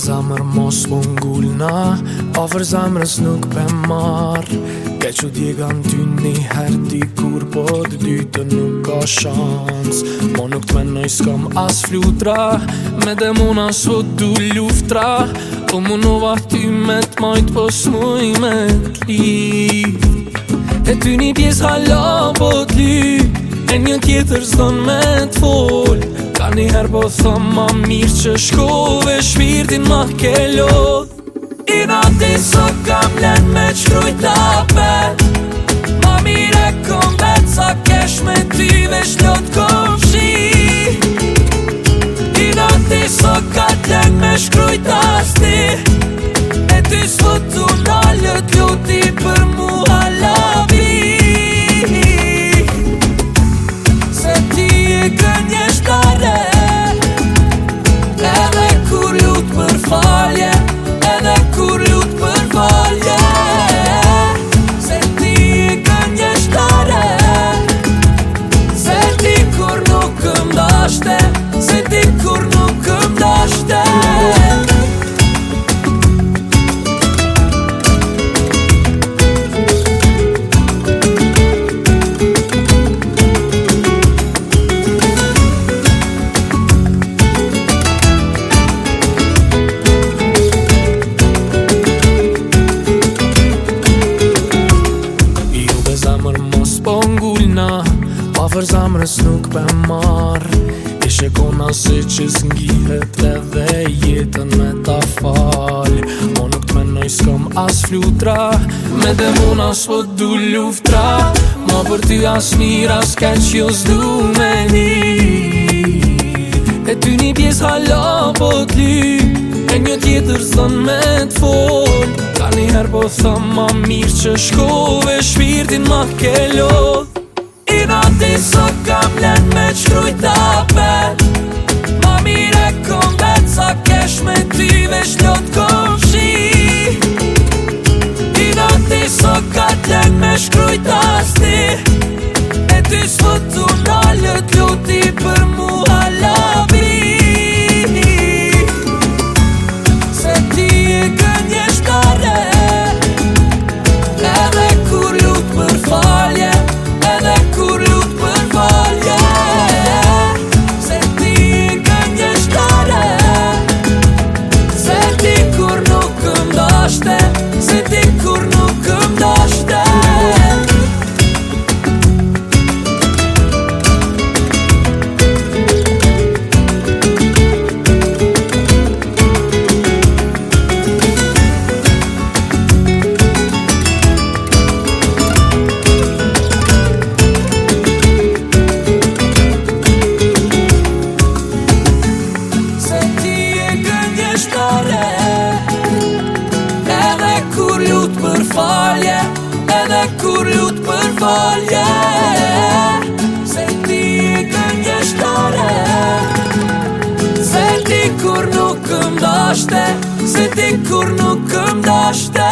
zamër mos më ngullna A fër zamërës nuk pe marrë Ke që djega në ty një herë t'i kur Po dë dy të nuk ka shansë Po nuk të menoj s'kam as flutra Me dhe muna s'vo du luftra Po më në vahty me t'majt Po s'muj me t'li E ty një pjesë po li E një tjetër s'don me t'fol Ka një herë po thëmë ma mirë që shkove shpirtin ma ke lodh I dhati së kam lën me qkrujt apet zemër mos po ngullna Pa fër zamrës nuk pe marr E shekona se që zngihet edhe jetën me ta fal Mo nuk të menoj s'kom as flutra Me dhe muna po du luftra Mo për ty as mira s'ka që jo s'du me ni E ty një pjesë halo po t'ly E një tjetër s'don me t'fol njerë po thëmë ma mirë që shkove shpirtin ma ke lodh I dati së kam len me qkrujta apet Ma mire kom vetë sa kesh me ty vesh lot kom shi I dati së ka t'len me shkrujta sti shtare Edhe kur lutë për falje Edhe kur lutë për falje Se ti e gëngje shtare Se ti kur nuk këm dashte Se ti kur nuk këm dashte